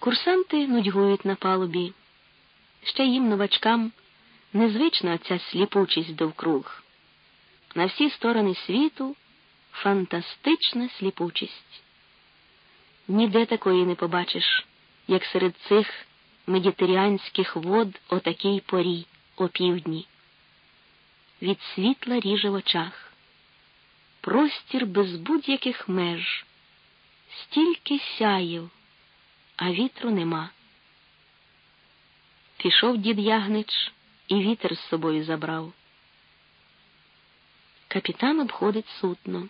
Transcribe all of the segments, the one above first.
Курсанти нудьгують на палубі. Ще їм, новачкам, незвична ця сліпучість довкруг. На всі сторони світу фантастична сліпучість. Ніде такої не побачиш, як серед цих медітеріанських вод о такій порі, о півдні. Від світла ріже в очах, простір без будь-яких меж, стільки сяїв, а вітру нема. Пішов дід Ягнич і вітер з собою забрав. Капітан обходить сутно,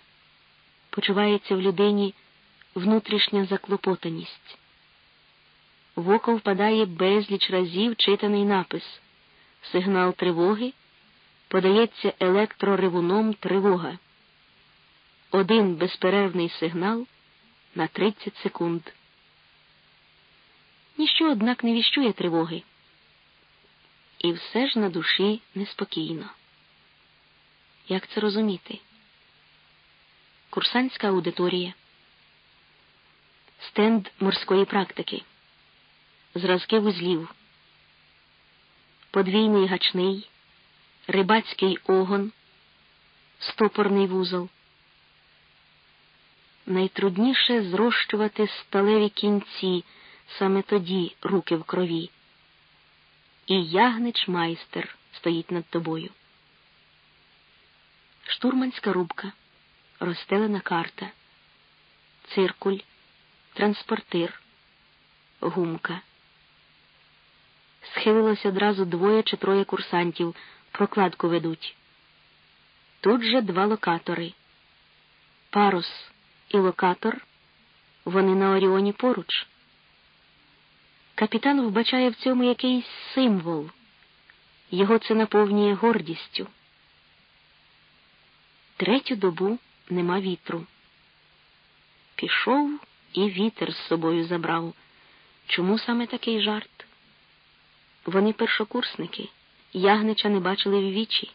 почувається в людині внутрішня заклопотаність. В око впадає безліч разів читаний напис Сигнал тривоги подається електроривуном тривога. Один безперервний сигнал на 30 секунд. Ніщо, однак, не віщує тривоги. І все ж на душі неспокійно. Як це розуміти? Курсантська аудиторія, стенд морської практики, зразки вузлів, подвійний гачний, рибацький огон, стопорний вузол. Найтрудніше зрощувати сталеві кінці, саме тоді руки в крові. І ягнич майстер стоїть над тобою. Штурманська рубка, розстелена карта, циркуль, транспортир, гумка. Схилилось одразу двоє чи троє курсантів, прокладку ведуть. Тут же два локатори. Парус і локатор, вони на Оріоні поруч. Капітан вбачає в цьому якийсь символ. Його це наповнює гордістю. Третю добу нема вітру. Пішов і вітер з собою забрав. Чому саме такий жарт? Вони першокурсники, ягнича не бачили в вічі.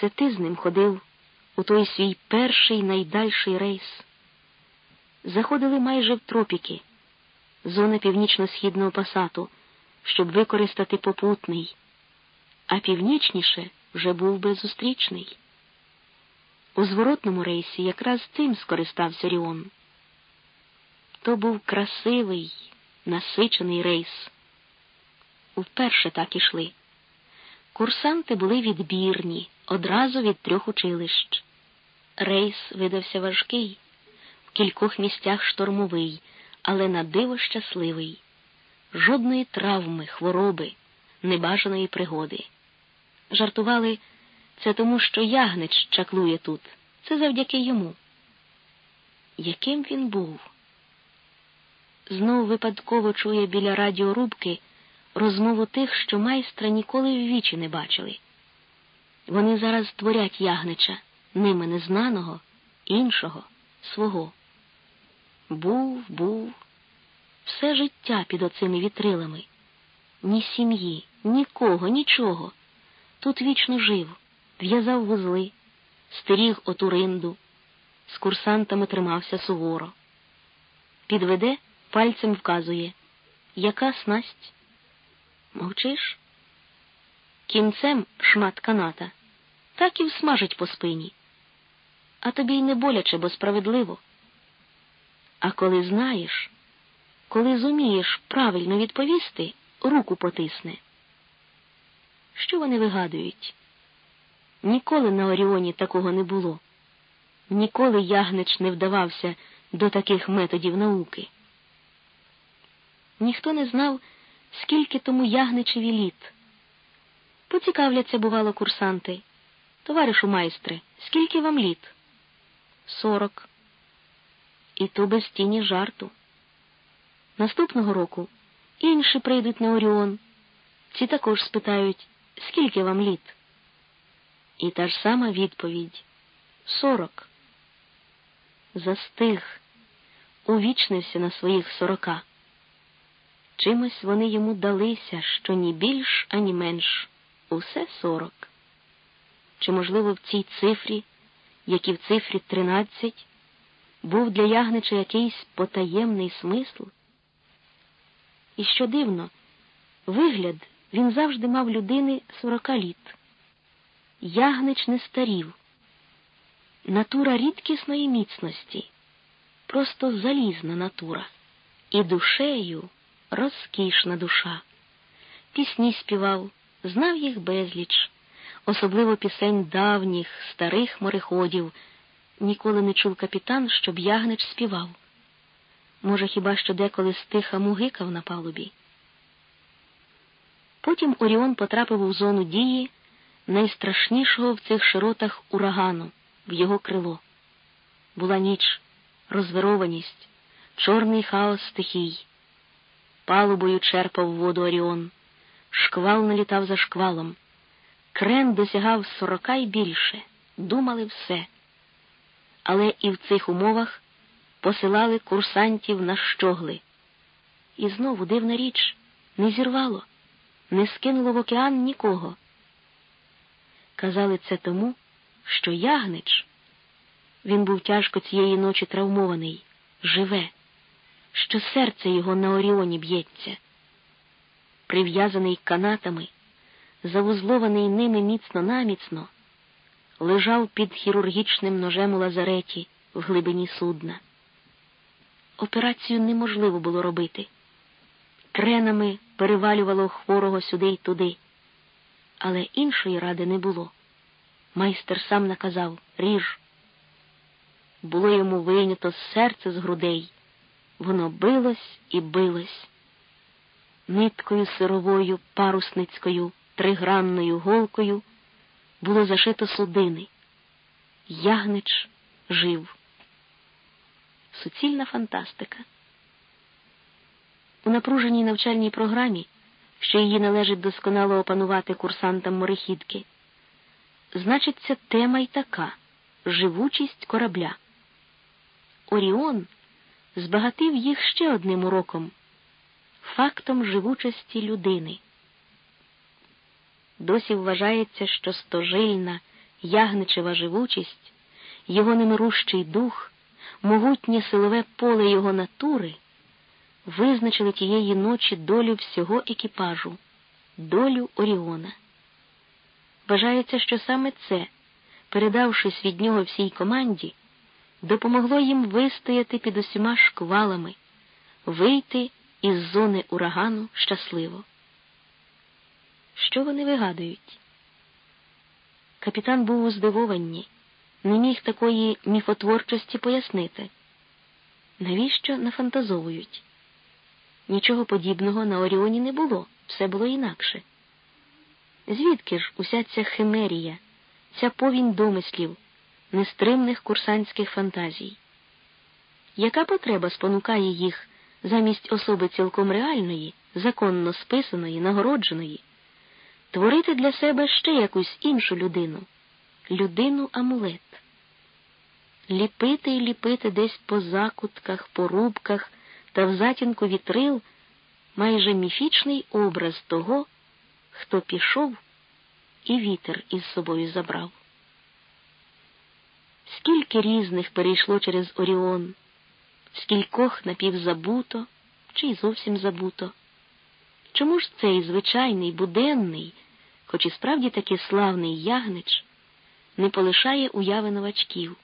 Це ти з ним ходив у той свій перший найдальший рейс. Заходили майже в тропіки, зона північно-східного пасату, щоб використати попутний, а північніше вже був би зустрічний. У зворотному рейсі якраз цим скористався Ріон. То був красивий, насичений рейс. Вперше так ішли. Курсанти були відбірні одразу від трьох училищ. Рейс видався важкий, в кількох місцях штормовий, але на диво щасливий. Жодної травми, хвороби, небажаної пригоди. Жартували це тому, що ягнич чаклує тут. Це завдяки йому. Яким він був? Знов випадково чує біля радіорубки розмову тих, що майстра ніколи в вічі не бачили. Вони зараз творять ягнича, ними незнаного, іншого, свого. Був, був, все життя під оцими вітрилами, ні сім'ї, нікого, нічого. Тут вічно жив, в'язав вузли, стеріг оту ринду, з курсантами тримався суворо. Підведе, пальцем вказує, яка снасть. Мовчиш? Кінцем шмат каната, так і всмажить по спині. А тобі й не боляче, бо справедливо. А коли знаєш, коли зумієш правильно відповісти, руку потисне. Що вони вигадують? Ніколи на Оріоні такого не було. Ніколи ягнич не вдавався до таких методів науки. Ніхто не знав, скільки тому ягничеві літ. Поцікавляться, бувало, курсанти. Товаришу майстре, скільки вам літ? Сорок. І то без тіні жарту. Наступного року інші прийдуть на Оріон. Ці також спитають, скільки вам літ? І та ж сама відповідь сорок. Застиг, увічнився на своїх сорока. Чимось вони йому далися, що ні більш, ані менш, усе сорок. Чи, можливо, в цій цифрі, як і в цифрі тринадцять, був для ягнича якийсь потаємний смисл? І що дивно, вигляд він завжди мав людини сорока літ. Ягнич не старів, натура рідкісної міцності, просто залізна натура, і душею розкішна душа. Пісні співав, знав їх безліч, особливо пісень давніх, старих мореходів. Ніколи не чув капітан, щоб ягнич співав. Може, хіба що деколи стиха мугикав на палубі. Потім Оріон потрапив у зону дії найстрашнішого в цих широтах урагану, в його крило. Була ніч, розвированість, чорний хаос стихій. Палубою черпав воду Оріон, шквал налітав за шквалом. Крен досягав сорока й більше, думали все. Але і в цих умовах посилали курсантів на щогли. І знову дивна річ не зірвало, не скинуло в океан нікого. Казали це тому, що ягнич, він був тяжко цієї ночі травмований, живе, що серце його на Оріоні б'ється, прив'язаний канатами, завузлований ними міцно наміцно, лежав під хірургічним ножем у лазареті в глибині судна. Операцію неможливо було робити. Кренами перевалювало хворого сюди й туди, але іншої ради не було. Майстер сам наказав ріж. Було йому вийнято серце з грудей, воно билось і билось. Ниткою сировою, парусницькою, тригранною голкою було зашито судини. Ягнич жив. Суцільна фантастика. У напруженій навчальній програмі, що її належить досконало опанувати курсантам морехідки, значиться тема й така живучість корабля. Оріон збагатив їх ще одним уроком фактом живучості людини. Досі вважається, що стожильна ягничева живучість, його немирущий дух, могутнє силове поле його натури визначили тієї ночі долю всього екіпажу, долю Оріона. Вважається, що саме це, передавшись від нього всій команді, допомогло їм вистояти під усіма шквалами, вийти із зони урагану щасливо. Що вони вигадують? Капітан був у здивованні, не міг такої міфотворчості пояснити. Навіщо нафантазовують? Нічого подібного на Оріоні не було, все було інакше. Звідки ж уся ця химерія, ця повінь домислів, нестримних курсантських фантазій? Яка потреба спонукає їх замість особи цілком реальної, законно списаної, нагородженої, творити для себе ще якусь іншу людину, людину амулет? Ліпити і ліпити десь по закутках, по рубках та в затінку вітрил майже міфічний образ того, хто пішов і вітер із собою забрав. Скільки різних перейшло через Оріон, скількох напівзабуто чи й зовсім забуто. Чому ж цей звичайний, буденний, хоч і справді таки славний ягнич, не полишає уяви новачків?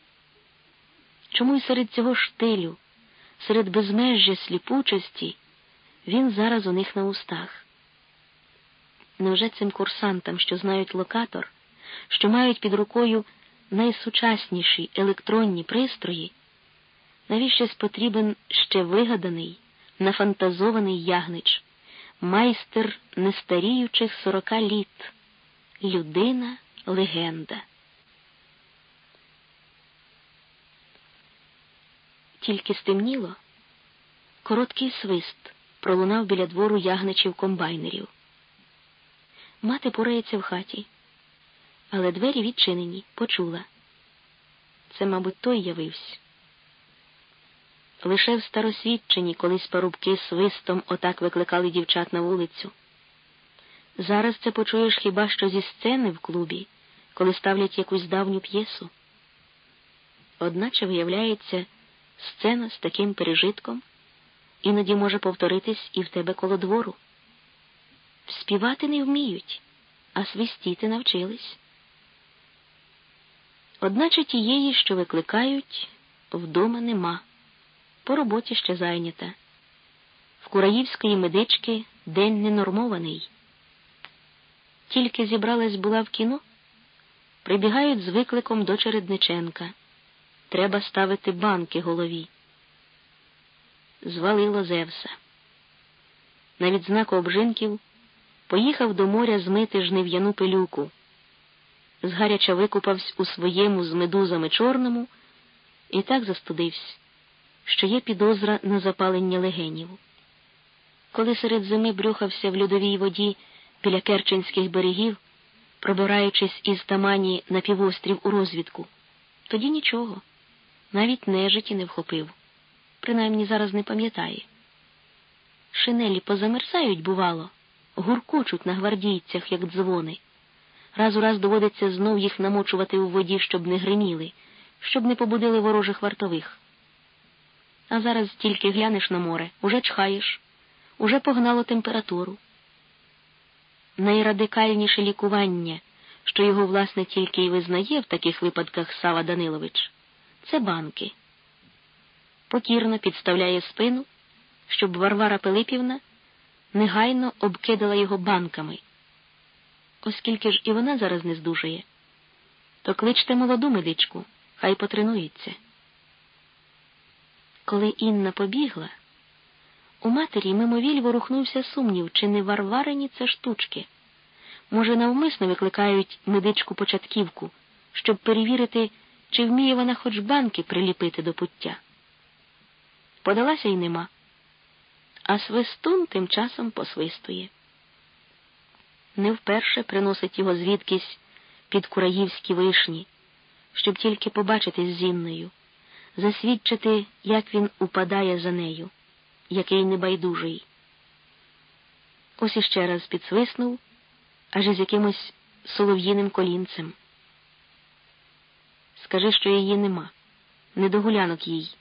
Чому й серед цього штилю, серед безмежжя сліпучості він зараз у них на устах? Невже цим курсантам, що знають локатор, що мають під рукою найсучасніші електронні пристрої, навіщось потрібен ще вигаданий, нафантазований ягнич, майстер нестаріючих сорока літ, людина легенда. Тільки стемніло, короткий свист пролунав біля двору ягничів комбайнерів. Мати порається в хаті, але двері відчинені, почула. Це, мабуть, той явився. Лише в старосвідчині колись парубки свистом отак викликали дівчат на вулицю. Зараз це почуєш хіба що зі сцени в клубі, коли ставлять якусь давню п'єсу. Одначе виявляється, сцена з таким пережитком іноді може повторитись і в тебе коло двору. Співати не вміють, а свистіти навчились. Одначе тієї, що викликають, вдома нема, по роботі ще зайнята. В Кураївської медички день ненормований. Тільки зібралась була в кіно, прибігають з викликом до Чередниченка. Треба ставити банки голові. Звалило Зевса. На відзнаку обжинків поїхав до моря змити жнив'яну пилюку. Згаряча викупався у своєму з медузами чорному і так застудився, що є підозра на запалення легенів. Коли серед зими брюхався в льодовій воді біля Керченських берегів, пробираючись із тамані на півострів у розвідку, тоді нічого, навіть нежиті не вхопив, принаймні зараз не пам'ятає. Шинелі позамерзають, бувало, гуркочуть на гвардійцях, як дзвони. Раз у раз доводиться знов їх намочувати у воді, щоб не гриміли, щоб не побудили ворожих вартових. А зараз тільки глянеш на море, уже чхаєш, уже погнало температуру. Найрадикальніше лікування, що його, власне, тільки й визнає в таких випадках Сава Данилович, це банки. Покірно підставляє спину, щоб Варвара Пилипівна негайно обкидала його банками. Оскільки ж і вона зараз не здужує, то кличте молоду медичку, хай потренується. Коли Інна побігла, у матері мимовіль ворухнувся сумнів, чи не варварині це штучки. Може, навмисно викликають медичку початківку, щоб перевірити, чи вміє вона хоч банки приліпити до пуття. Подалася й нема, а свистун тим часом посвистує. Не вперше приносить його звідкись під кураївські вишні, щоб тільки побачити з Зінною, засвідчити, як він упадає за нею який небайдужий. Ось іще раз підсвиснув, аж із якимось солов'їним колінцем. Скажи, що її нема, не до гулянок їй.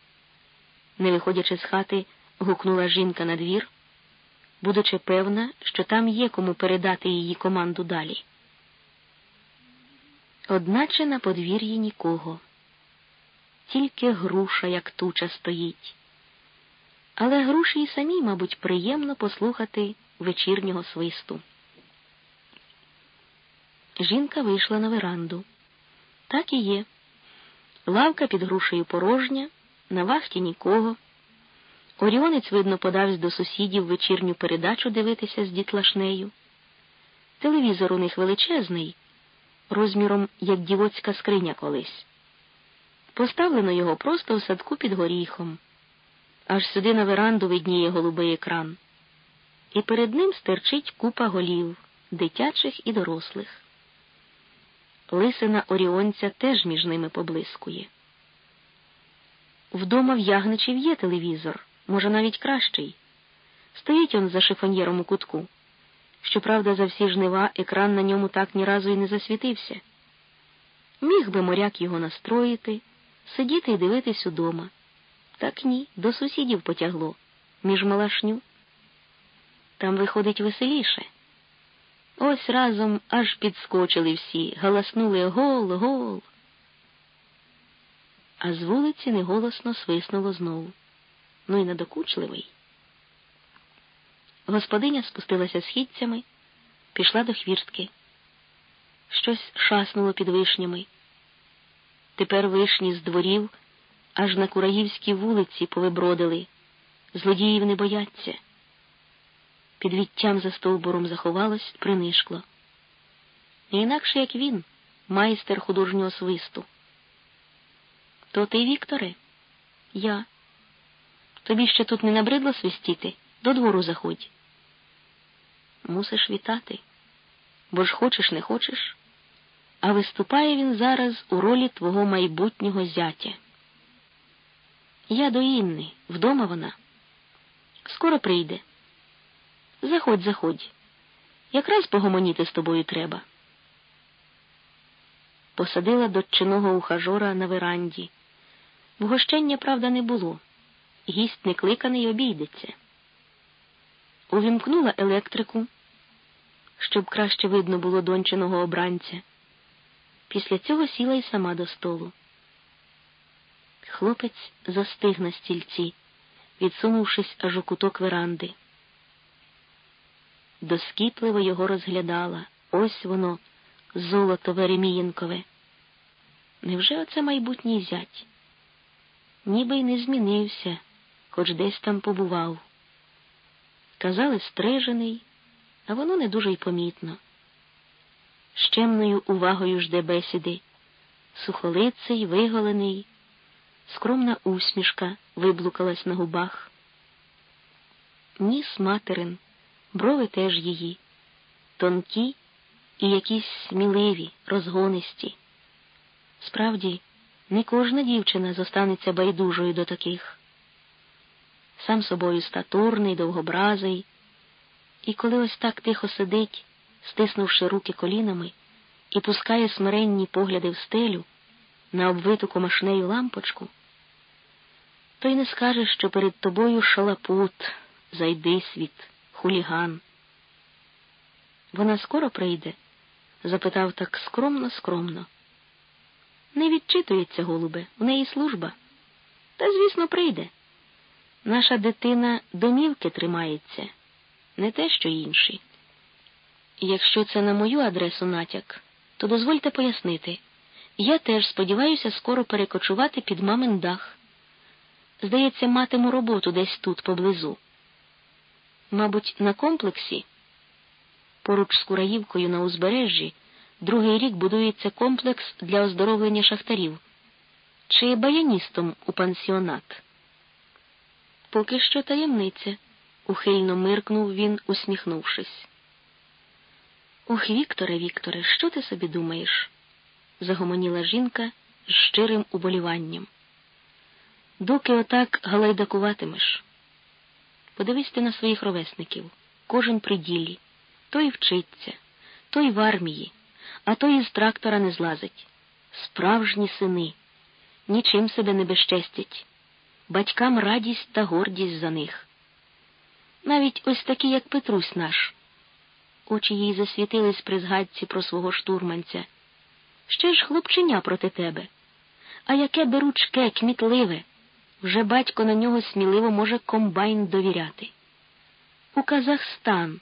Не виходячи з хати, гукнула жінка на двір, будучи певна, що там є кому передати її команду далі. Одначе на подвір'ї нікого, тільки груша, як туча, стоїть але груші й самі, мабуть, приємно послухати вечірнього свисту. Жінка вийшла на веранду. Так і є. Лавка під грушею порожня, на вахті нікого. Оріонець, видно, подався до сусідів вечірню передачу дивитися з дітлашнею. Телевізор у них величезний, розміром як дівоцька скриня колись. Поставлено його просто в садку під горіхом аж сюди на веранду видніє голубий екран, і перед ним стерчить купа голів, дитячих і дорослих. Лисина оріонця теж між ними поблискує. Вдома в Ягничів є телевізор, може, навіть кращий. Стоїть он за шифоньєром у кутку. Щоправда, за всі жнива екран на ньому так ні разу і не засвітився. Міг би моряк його настроїти, сидіти і дивитись удома. Так ні, до сусідів потягло, між малашню. Там виходить веселіше. Ось разом аж підскочили всі, галаснули гол, гол. А з вулиці неголосно свиснуло знову. Ну і надокучливий. Господиня спустилася східцями, пішла до хвіртки. Щось шаснуло під вишнями. Тепер вишні з дворів аж на Кураївській вулиці повибродили. Злодіїв не бояться. Під віттям за стовбуром заховалось, принишкло. І інакше, як він, майстер художнього свисту. То ти, Вікторе? Я. Тобі ще тут не набридло свистіти? До двору заходь. Мусиш вітати, бо ж хочеш, не хочеш, а виступає він зараз у ролі твого майбутнього зятя. Я до Інни, вдома вона. Скоро прийде. Заходь, заходь. Якраз погомоніти з тобою треба. Посадила дочиного ухажора на веранді. Вгощення, правда, не було. гість не кликаний обійдеться. Увімкнула електрику, щоб краще видно було донченого обранця. Після цього сіла й сама до столу. Хлопець застиг на стільці, відсунувшись аж у куток веранди. Доскіпливо його розглядала. Ось воно, золото Веремієнкове. Невже оце майбутній зять? Ніби й не змінився, хоч десь там побував. Казали, стрижений, а воно не дуже й помітно. Щемною увагою жде бесіди, сухолиций, виголений, скромна усмішка виблукалась на губах. Ніс материн, брови теж її, тонкі і якісь сміливі, розгонисті. Справді, не кожна дівчина зостанеться байдужою до таких. Сам собою статурний, довгобразий, і коли ось так тихо сидить, стиснувши руки колінами, і пускає смиренні погляди в стелю на обвиту комашнею лампочку, то й не скажеш, що перед тобою шалапут, зайди світ, хуліган. Вона скоро прийде? запитав так скромно, скромно. Не відчитується, голубе, в неї служба. Та, звісно, прийде. Наша дитина домівки тримається, не те, що інші. Якщо це на мою адресу натяк, то дозвольте пояснити. Я теж сподіваюся скоро перекочувати під мамин дах. Здається, матиму роботу десь тут поблизу. Мабуть, на комплексі. Поруч з Кураївкою на узбережжі другий рік будується комплекс для оздоровлення шахтарів чи баяністом у пансіонат. Поки що таємниця, ухильно миркнув він, усміхнувшись. Ох, Вікторе, Вікторе, що ти собі думаєш? загомоніла жінка з щирим уболіванням. Доки отак галайдакуватимеш. Подивись ти на своїх ровесників, кожен при ділі, той вчиться, той в армії, а той із трактора не злазить. Справжні сини, нічим себе не безчестять, батькам радість та гордість за них. Навіть ось такі, як Петрусь наш. Очі їй засвітились при згадці про свого штурманця. Ще ж хлопченя проти тебе. А яке беручке, кмітливе, вже батько на нього сміливо може комбайн довіряти. У Казахстан,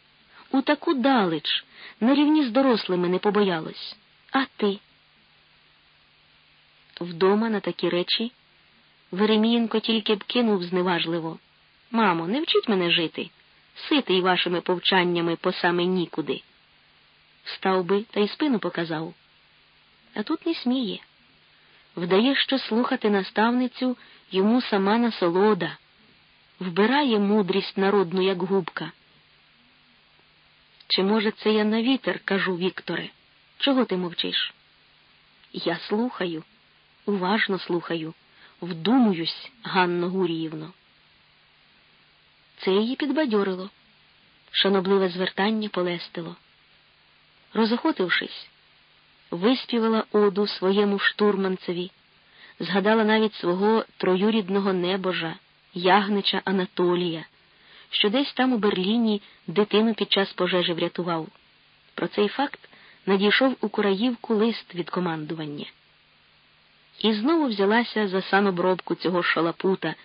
у таку далеч, на рівні з дорослими не побоялось. А ти? Вдома на такі речі Веремієнко тільки б кинув зневажливо. Мамо, не вчіть мене жити, ситий вашими повчаннями по саме нікуди. Встав би та й спину показав. А тут не сміє. Вдає, що слухати наставницю йому сама насолода, вбирає мудрість народну, як губка. Чи, може, це я на вітер, кажу, Вікторе? Чого ти мовчиш? Я слухаю, уважно слухаю, вдумуюсь, Ганно Гуріївно. Це її підбадьорило, шанобливе звертання полестило. Розохотившись, виспівала оду своєму штурманцеві, згадала навіть свого троюрідного небожа, ягнича Анатолія що десь там у Берліні дитину під час пожежі врятував. Про цей факт надійшов у Кураївку лист від командування. І знову взялася за санобробку цього шалапута,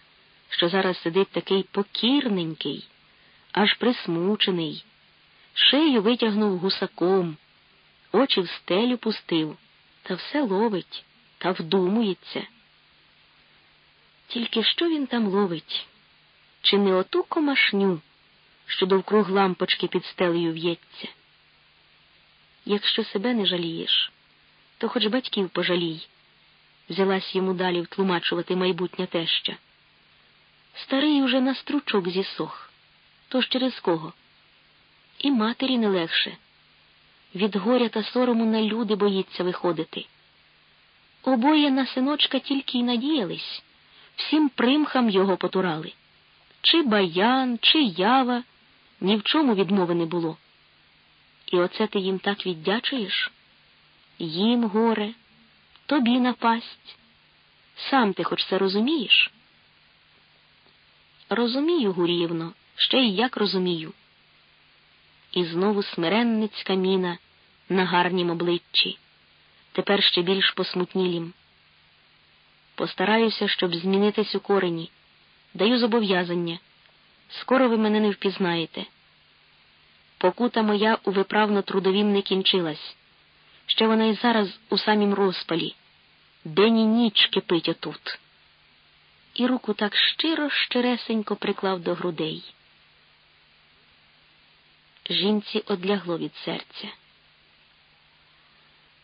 що зараз сидить такий покірненький, аж присмучений, шию витягнув гусаком, очі в стелю пустив, та все ловить та вдумується. Тільки що він там ловить? чи не оту комашню, що довкруг лампочки під стелею в'ється. Якщо себе не жалієш, то хоч батьків пожалій, взялась йому далі втлумачувати майбутня теща. Старий уже на стручок зісох, тож через кого? І матері не легше. Від горя та сорому на люди боїться виходити. Обоє на синочка тільки й надіялись, всім примхам його потурали чи баян, чи ява, ні в чому відмови не було. І оце ти їм так віддячуєш? Їм горе, тобі напасть. Сам ти хоч це розумієш? Розумію, Гуріївно, ще й як розумію. І знову смиренницька міна на гарнім обличчі, тепер ще більш посмутнілім. Постараюся, щоб змінитись у корені. Даю зобов'язання. Скоро ви мене не впізнаєте. Покута моя у виправно трудовім не кінчилась. Ще вона й зараз у самім розпалі. День і ніч кипить отут. І руку так щиро, щиресенько приклав до грудей. Жінці одлягло від серця.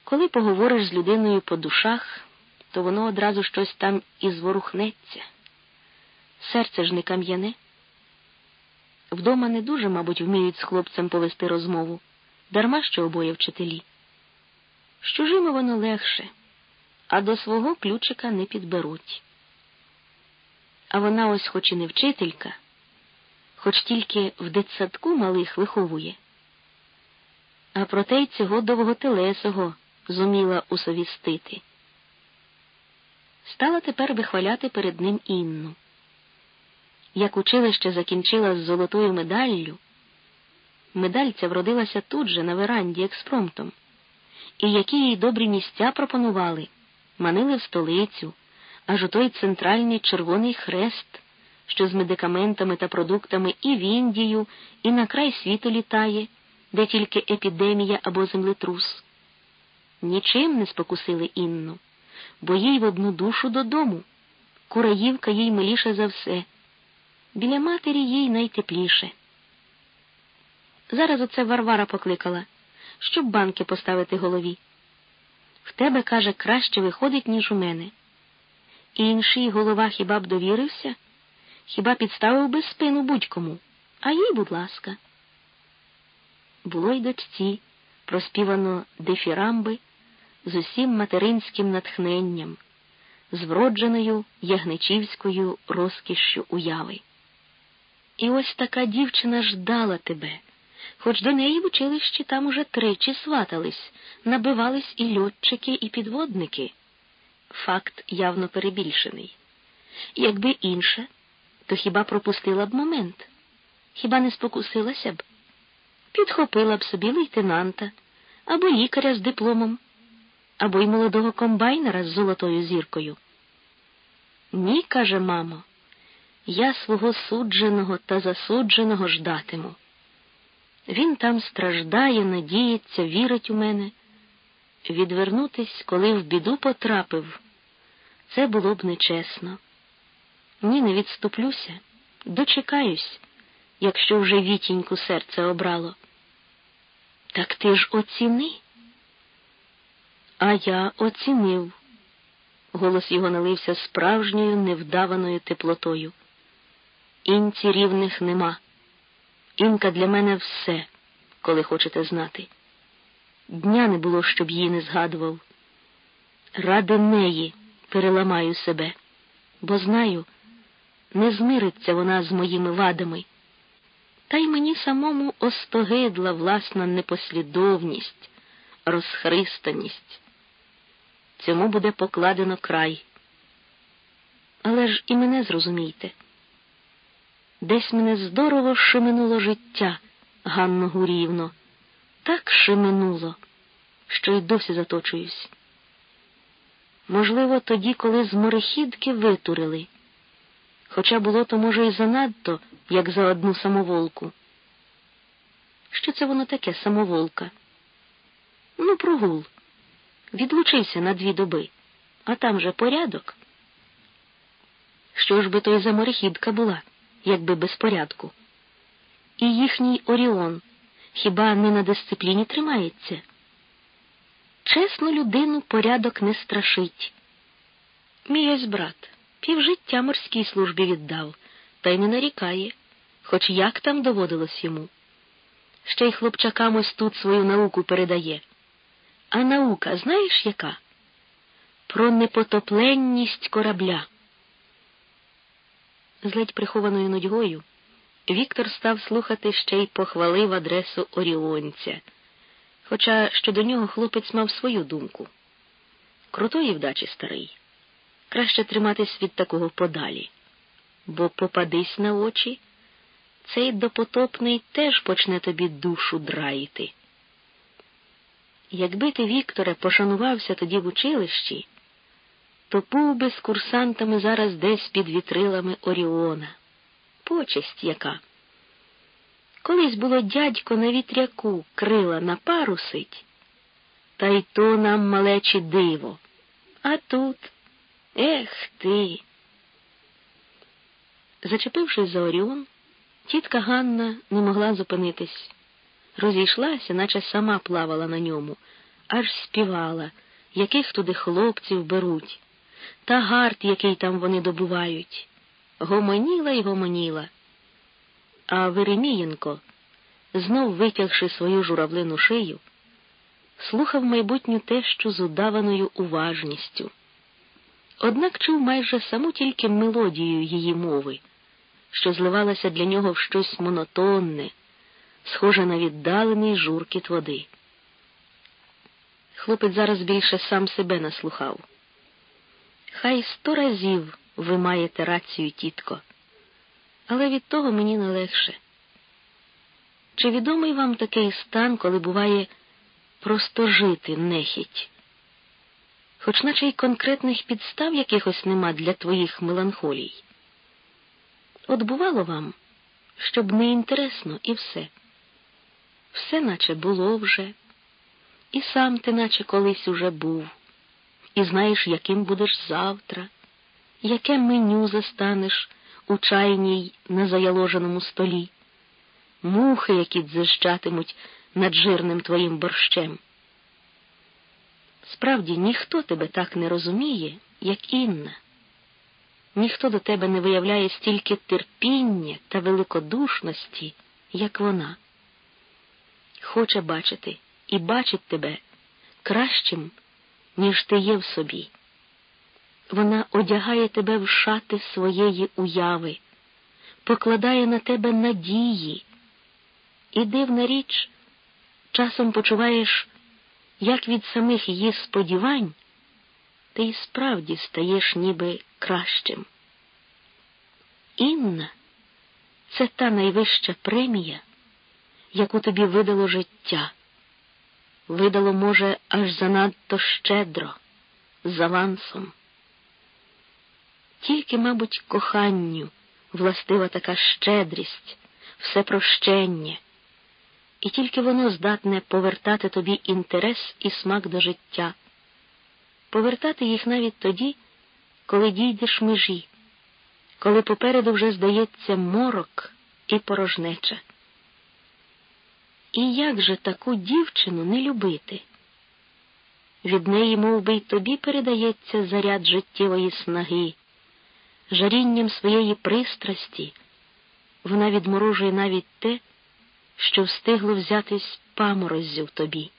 Коли поговориш з людиною по душах, то воно одразу щось там і зворухнеться. Серце ж не кам'яне. Вдома не дуже, мабуть, вміють з хлопцем повести розмову, дарма що обоє вчителі. З чужими воно легше, а до свого ключика не підберуть. А вона ось хоч і не вчителька, хоч тільки в дитсадку малих виховує. А проте й цього довготелесого зуміла усовістити. Стала тепер вихваляти перед ним Інну. Як училище закінчила з золотою медаллю, медаль ця вродилася тут же, на веранді, експромтом, і які їй добрі місця пропонували, манили в столицю, аж у той центральний Червоний Хрест, що з медикаментами та продуктами і в Індію, і на край світу літає, де тільки епідемія або землетрус. Нічим не спокусили Інну, бо їй в одну душу додому. Кураївка їй миліша за все. Біля матері їй найтепліше. Зараз оце Варвара покликала, щоб банки поставити голові. В тебе, каже, краще виходить, ніж у мене. Інший голова хіба б довірився, хіба підставив би спину будь-кому, а їй, будь ласка. Було й дочці, проспівано дефірамби з усім материнським натхненням, з вродженою ягничівською розкішшю уяви. І ось така дівчина ждала тебе, хоч до неї в училищі там уже тричі сватались, набивались і льотчики, і підводники. Факт явно перебільшений. Якби інше, то хіба пропустила б момент? Хіба не спокусилася б? Підхопила б собі лейтенанта або лікаря з дипломом, або й молодого комбайнера з золотою зіркою. Ні, каже мамо, я свого судженого та засудженого ждатиму. Він там страждає, надіється, вірить у мене. Відвернутись, коли в біду потрапив, це було б нечесно. Ні, не відступлюся, дочекаюсь, якщо вже вітіньку серце обрало. Так ти ж оціни. А я оцінив. Голос його налився справжньою невдаваною теплотою. Інці рівних нема. Інка для мене все, коли хочете знати. Дня не було, щоб її не згадував. Ради неї переламаю себе, бо знаю, не змириться вона з моїми вадами. Та й мені самому остогидла власна непослідовність, розхристаність. Цьому буде покладено край. Але ж і мене зрозумійте. Десь мене здорово шиминуло життя, Ганно Гурівно, так шиминуло, що й досі заточуюсь. Можливо, тоді, коли з морехідки витурили, хоча було то, може, і занадто, як за одну самоволку. Що це воно таке самоволка? Ну, прогул. Відлучився на дві доби, а там же порядок. Що ж би то й за морехідка була? якби без порядку. І їхній Оріон хіба не на дисципліні тримається? Чесну людину порядок не страшить. Мій ось брат півжиття морській службі віддав, та й не нарікає, хоч як там доводилось йому. Ще й хлопчакам ось тут свою науку передає. А наука знаєш яка? Про непотопленність корабля. З ледь прихованою нудьгою Віктор став слухати ще й похвалив адресу Оріонця, хоча щодо нього хлопець мав свою думку. Крутої вдачі старий. Краще триматись від такого подалі. бо попадись на очі, цей допотопний теж почне тобі душу драїти. Якби ти, Вікторе, пошанувався тоді в училищі, то був би з курсантами зараз десь під вітрилами Оріона. Почесть яка. Колись було дядько на вітряку крила на парусить, та й то нам малечі диво. А тут, ех ти. Зачепившись за Оріон, тітка Ганна не могла зупинитись. Розійшлася, наче сама плавала на ньому, аж співала, яких туди хлопців беруть, та гард, який там вони добувають. Гомоніла й гомоніла. А Веремієнко, знов витягши свою журавлину шию, слухав майбутню тещу з удаваною уважністю. Однак чув майже саму тільки мелодію її мови, що зливалася для нього в щось монотонне, схоже на віддалений журкіт води. Хлопець зараз більше сам себе наслухав. Хай сто разів ви маєте рацію, тітко, але від того мені не легше. Чи відомий вам такий стан, коли буває просто жити нехіть? Хоч наче й конкретних підстав якихось нема для твоїх меланхолій. От бувало вам, щоб не інтересно, і все. Все наче було вже, і сам ти наче колись уже був, і знаєш, яким будеш завтра, яке меню застанеш у чайній на заяложеному столі мухи, які дзижчатимуть над жирним твоїм борщем. Справді, ніхто тебе так не розуміє, як Інна. Ніхто до тебе не виявляє стільки терпіння та великодушності, як вона. Хоче бачити і бачить тебе кращим, ніж ти є в собі. Вона одягає тебе в шати своєї уяви, покладає на тебе надії, і дивна річ, часом почуваєш, як від самих її сподівань, ти й справді стаєш ніби кращим. Інна це та найвища премія, яку тобі видало життя. Видало, може, аж занадто щедро, з авансом. Тільки, мабуть, коханню властива така щедрість, всепрощення і тільки воно здатне повертати тобі інтерес і смак до життя, повертати їх навіть тоді, коли дійдеш межі, коли попереду вже здається морок і порожнеча. І як же таку дівчину не любити? Від неї мов би, й тобі передається заряд життєвої снаги, жарінням своєї пристрасті, вона відморожує навіть те, що встигло взятись памороззю в тобі.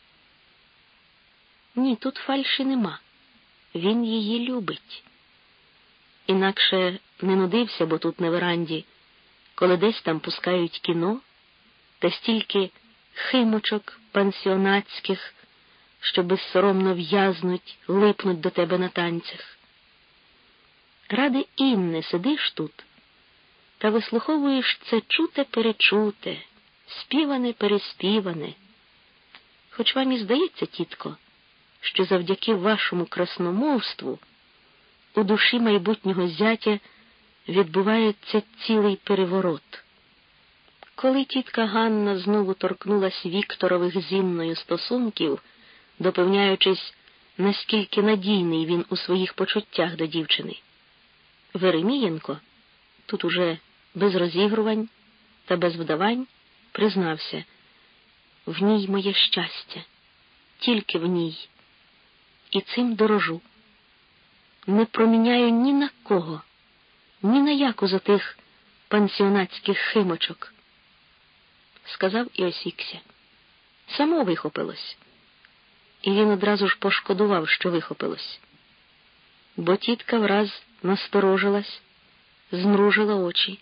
Ні, тут фальші нема. Він її любить. Інакше не нудився, бо тут на веранді, коли десь там пускають кіно, та стільки химочок пансіонатських, що безсоромно в'язнуть, липнуть до тебе на танцях. Ради Інни сидиш тут та вислуховуєш це чуте перечуте, співане, переспіване. Хоч вам і здається, тітко, що завдяки вашому красномовству у душі майбутнього зятя відбувається цілий переворот. Коли тітка Ганна знову торкнулась Вікторових зінною стосунків, допевняючись, наскільки надійний він у своїх почуттях до дівчини, Веремієнко, тут уже без розігрувань та без вдавань, признався, в ній моє щастя, тільки в ній, і цим дорожу. Не проміняю ні на кого, ні на яку з отих пансіонатських химочок, сказав і осікся. Само вихопилось, і він одразу ж пошкодував, що вихопилось, бо тітка враз насторожилась, змружила очі.